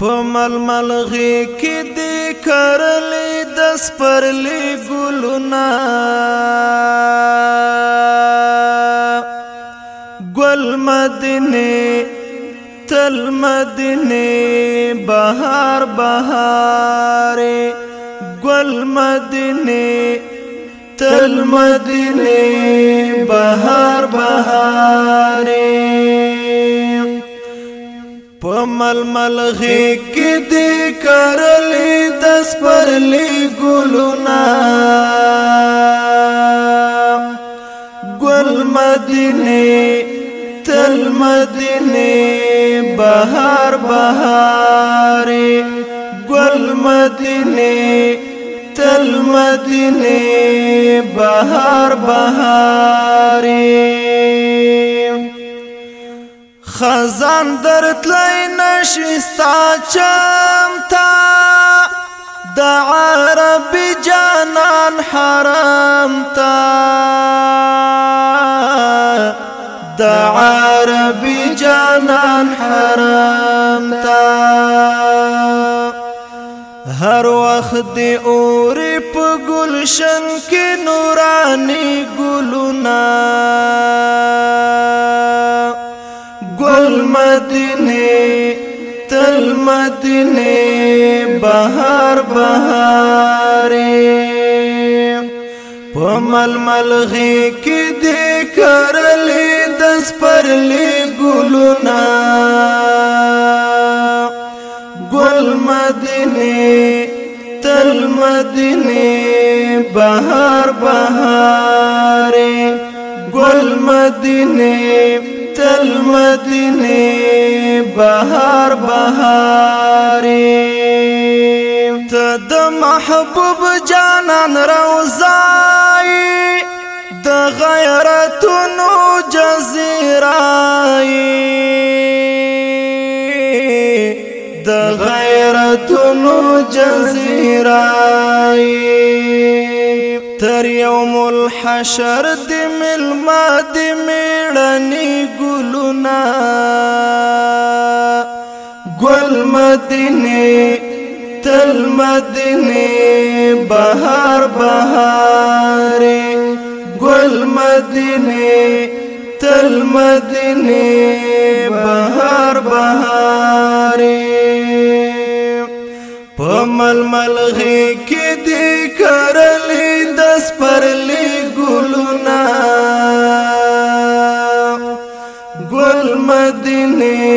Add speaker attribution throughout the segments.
Speaker 1: په ململ غي کې دې کرلې د سپرلې ګلونه ګل مدینه تل مدینه بهار بهار ګل مدینه تل مدینه بهار بهار ململ غې کې دې کرلې د سپرلې ګلونا ګل مدینه تل مدینه بهار بهار ګل مدینه تل مدینه بهار بهار خزان درت لین شستا چمتا د عرب جانان حرام تا د عرب جانان حرام تا هر وخت دی اور په گلشن کې نورانی ګلونه मदने तल मदने बहार बहारे पमल मलगी की दे कर ले दस पर ले गुलुना गुल मदीने तल मदने बहार बहारे गुल मदने المدینه بهار بهاري ته د محبوب جانان روزای د غیرتونو جزیرای د غیرتونو جزیرای تر یوم الحشر د ملما د میړنی ګلونا ګل مدینه تل مدینه بهار بهار ګل مدینه تل مدینه بهار بهار ململ غي کې دې کرلې دس پرلې ګلونا ګل مدینه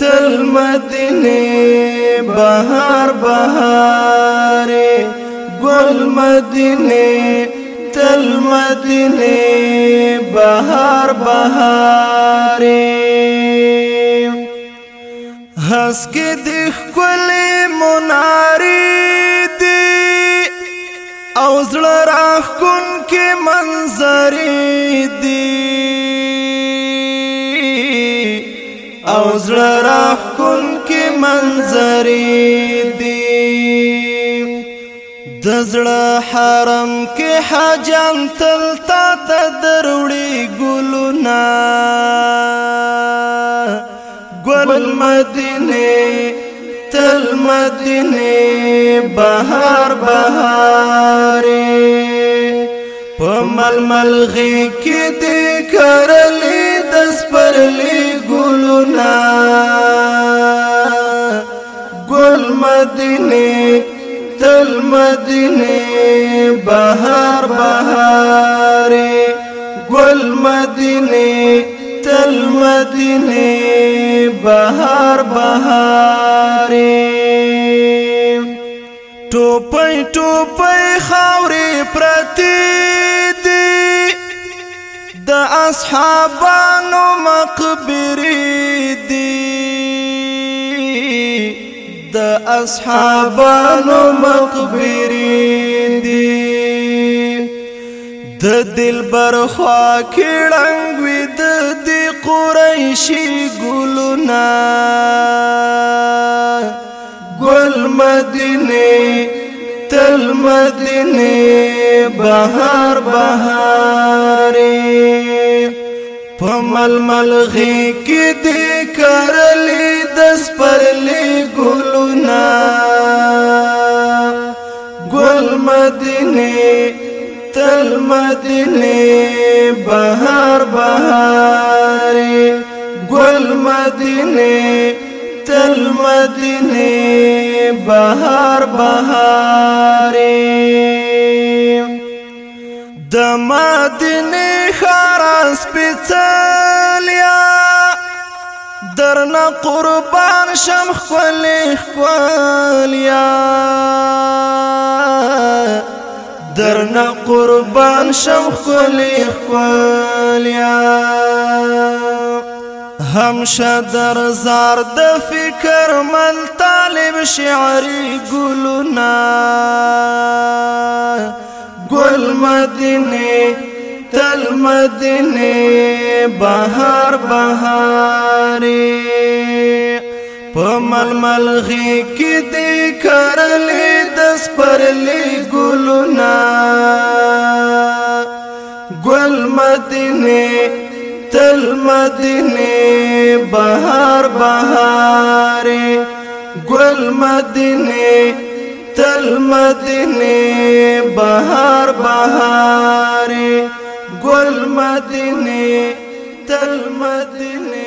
Speaker 1: تل مدینه بهار بهار ګل مدینه تل مدینه بهار بهار هس کې د خپل مناری دی او زړه راخ کن کې منظر دی او زړه راخ کن کې منظر دی د زړه حرم کې حجان تل تا تدروړي ګلونه بل مدینه تل مدینه بهار بهار په ململ غي کې دې کرلې د سپرلې ګلونا ګل مدینه تل مدینه بهار بهار ګل مدینه تل مدینه بهار بهارې ټوپۍ ټوپۍ خاورې پرتې دي د اصحابانو مقبرې دي د اصحابانو مقبرې دي د دل بر خوا کې ړنګ وي د دې قریشي ګل ګلونه ګل مدینه تل مدینه بهار بهار پمل ملغي کې دې کرلې دس پرلې ګلونه ګل مدینه تل مدینه بهار بهار گل مدینه تل مدینه بهار بهاري د مدینه خار سپیڅلیا درنا قربان شم خپل خپلیا درنا قربان شم خپل خپلیا هم شدر زار د فکر مل طالب شعری ګلونا ګل مدینه تل مدینه بهار بهاري په ململ غي کې دې کړلې د سپرلې ګلونا ګل مدینه تل مدینه بهار بهار گل مدینه تل مدینه بهار بهار گل مدینه تل مدینه